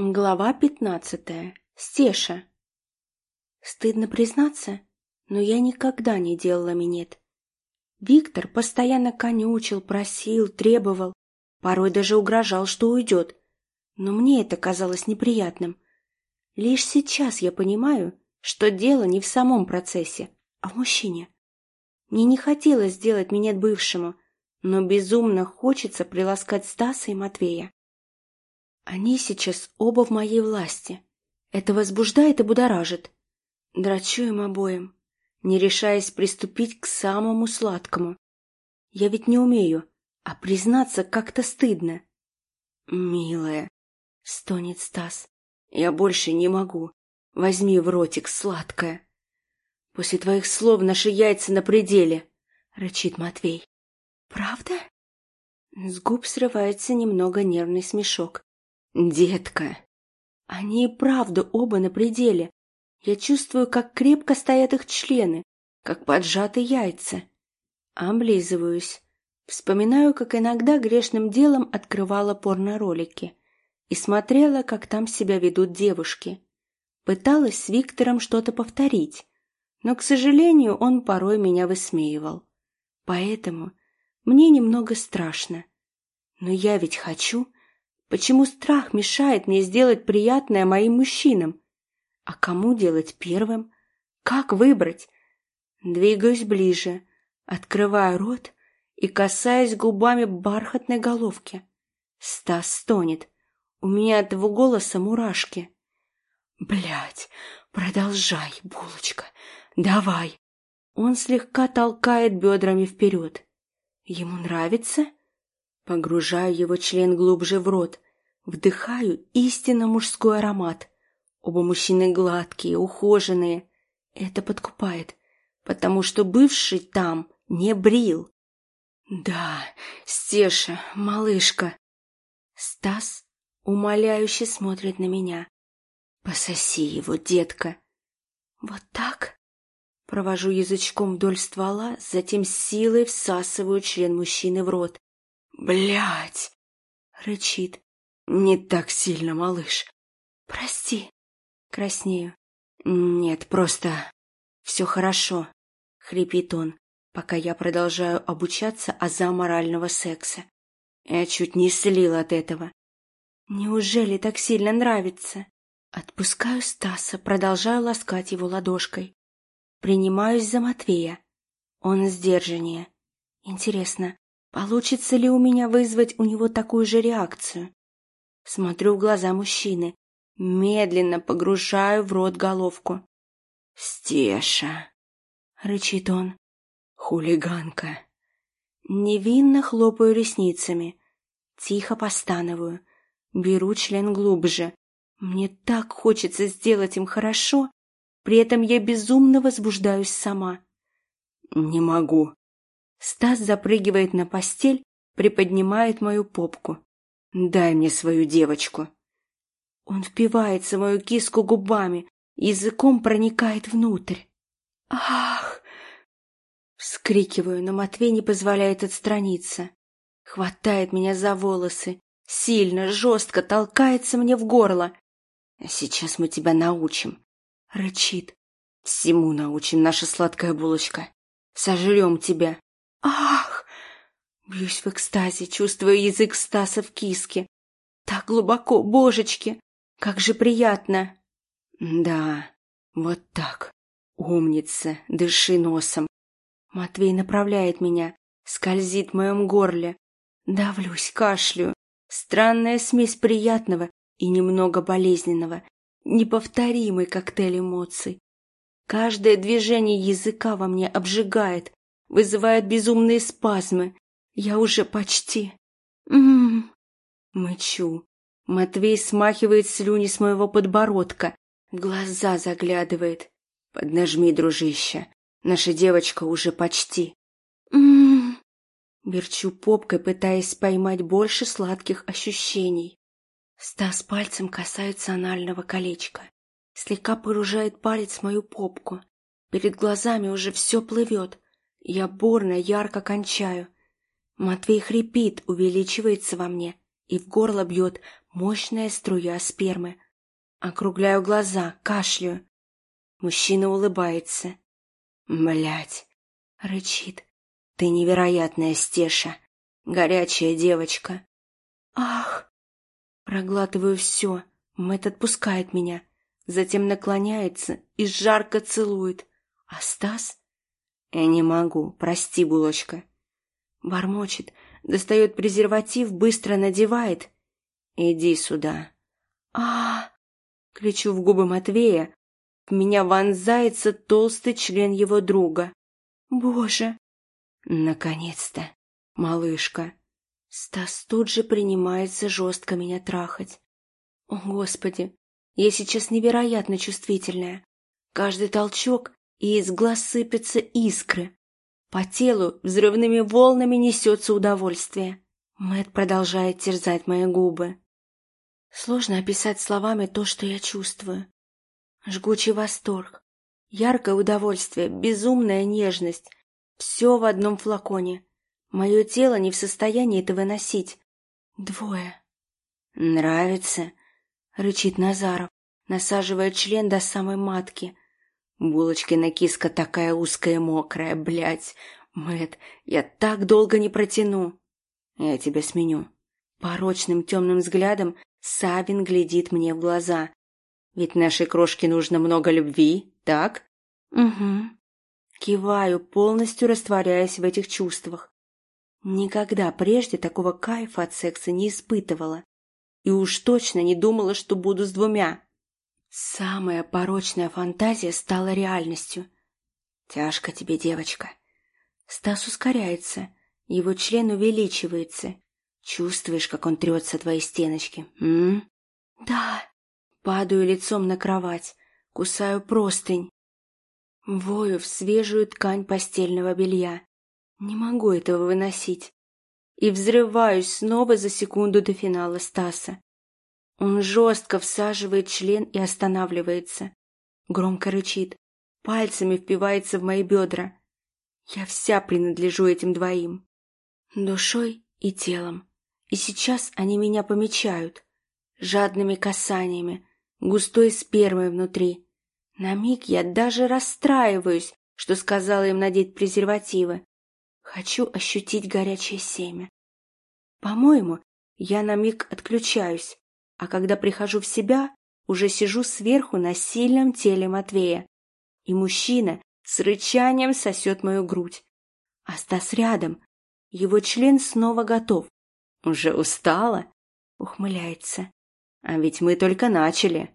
Глава пятнадцатая. Стеша. Стыдно признаться, но я никогда не делала минет. Виктор постоянно конючил, просил, требовал, порой даже угрожал, что уйдет. Но мне это казалось неприятным. Лишь сейчас я понимаю, что дело не в самом процессе, а в мужчине. Мне не хотелось сделать минет бывшему, но безумно хочется приласкать Стаса и Матвея. Они сейчас оба в моей власти. Это возбуждает и будоражит. Драчу им обоим, не решаясь приступить к самому сладкому. Я ведь не умею, а признаться как-то стыдно. «Милая», — стонет Стас, — «я больше не могу. Возьми в ротик сладкое». «После твоих слов наши яйца на пределе», — рычит Матвей. «Правда?» С губ срывается немного нервный смешок. «Детка!» Они и правда оба на пределе. Я чувствую, как крепко стоят их члены, как поджаты яйца. Облизываюсь. Вспоминаю, как иногда грешным делом открывала порно-ролики и смотрела, как там себя ведут девушки. Пыталась с Виктором что-то повторить, но, к сожалению, он порой меня высмеивал. Поэтому мне немного страшно. Но я ведь хочу, Почему страх мешает мне сделать приятное моим мужчинам? А кому делать первым? Как выбрать? Двигаюсь ближе, открываю рот и касаясь губами бархатной головки. Стас стонет. У меня от его голоса мурашки. Блять, продолжай, булочка, давай. Он слегка толкает бедрами вперед. Ему нравится? Погружаю его член глубже в рот, вдыхаю истинно мужской аромат. Оба мужчины гладкие, ухоженные. Это подкупает, потому что бывший там не брил. Да, Стеша, малышка. Стас умоляюще смотрит на меня. Пососи его, детка. Вот так? Провожу язычком вдоль ствола, затем силой всасываю член мужчины в рот. Блять! Рычит. Не так сильно, малыш. Прости. Краснею. Нет, просто... Все хорошо. Хрипит он, пока я продолжаю обучаться аза морального секса. Я чуть не слил от этого. Неужели так сильно нравится? Отпускаю Стаса, продолжаю ласкать его ладошкой. Принимаюсь за Матвея. Он сдержаннее. Интересно, Получится ли у меня вызвать у него такую же реакцию? Смотрю в глаза мужчины, медленно погружаю в рот головку. «Стеша!» — рычит он. «Хулиганка!» Невинно хлопаю ресницами, тихо постанываю, беру член глубже. Мне так хочется сделать им хорошо, при этом я безумно возбуждаюсь сама. «Не могу», Стас запрыгивает на постель, приподнимает мою попку. «Дай мне свою девочку». Он впивается в мою киску губами, языком проникает внутрь. «Ах!» Вскрикиваю, но Матвей не позволяет отстраниться. Хватает меня за волосы, сильно, жестко толкается мне в горло. «Сейчас мы тебя научим», — рычит. «Всему научим, наша сладкая булочка. Сожрем тебя, Ах! Бьюсь в экстазе, чувствуя язык Стаса в киске. Так глубоко, божечки! Как же приятно! Да, вот так. Умница, дыши носом. Матвей направляет меня, скользит в моем горле. Давлюсь, кашлю. Странная смесь приятного и немного болезненного. Неповторимый коктейль эмоций. Каждое движение языка во мне обжигает, вызывает безумные спазмы. Я уже почти... Ммм... Мычу. Матвей смахивает слюни с моего подбородка, глаза заглядывает. Поднажми, дружище, наша девочка уже почти. Ммм... Верчу попкой, пытаясь поймать больше сладких ощущений. Стас пальцем касается анального колечка. Слегка погружает палец в мою попку. Перед глазами уже все плывет. Я бурно, ярко кончаю. Матвей хрипит, увеличивается во мне и в горло бьет мощная струя спермы. Округляю глаза, кашляю. Мужчина улыбается. Блять, рычит. Ты невероятная стеша, горячая девочка. Ах! Проглатываю все. Мэт отпускает меня, затем наклоняется и жарко целует. А Стас? Я не могу, прости, булочка. Бормочет, достает презерватив, быстро надевает. Иди сюда. а, Кричу в губы Матвея. В меня вонзается толстый член его друга. Боже! Наконец-то, малышка. Стас тут же принимается жестко меня трахать. О, Господи, я сейчас невероятно чувствительная. Каждый толчок, и из глаз сыпятся искры. По телу взрывными волнами несется удовольствие. Мэт продолжает терзать мои губы. Сложно описать словами то, что я чувствую. Жгучий восторг, яркое удовольствие, безумная нежность. Все в одном флаконе. Мое тело не в состоянии это выносить. Двое. «Нравится?» — рычит Назаров, насаживая член до самой матки. Булочкина киска такая узкая и мокрая, блядь. Мэт, я так долго не протяну. Я тебя сменю. Порочным темным взглядом Савин глядит мне в глаза. Ведь нашей крошке нужно много любви, так? Угу. Киваю, полностью растворяясь в этих чувствах. Никогда прежде такого кайфа от секса не испытывала. И уж точно не думала, что буду с двумя. Самая порочная фантазия стала реальностью. Тяжко тебе, девочка. Стас ускоряется, его член увеличивается. Чувствуешь, как он трется твои стеночки, м? Да. Падаю лицом на кровать, кусаю простынь. Вою в свежую ткань постельного белья. Не могу этого выносить. И взрываюсь снова за секунду до финала Стаса. Он жестко всаживает член и останавливается. Громко рычит, пальцами впивается в мои бедра. Я вся принадлежу этим двоим. Душой и телом. И сейчас они меня помечают. Жадными касаниями, густой спермой внутри. На миг я даже расстраиваюсь, что сказала им надеть презервативы. Хочу ощутить горячее семя. По-моему, я на миг отключаюсь, а когда прихожу в себя, уже сижу сверху на сильном теле Матвея. И мужчина с рычанием сосет мою грудь. А Стас рядом. Его член снова готов. «Уже устала?» — ухмыляется. «А ведь мы только начали».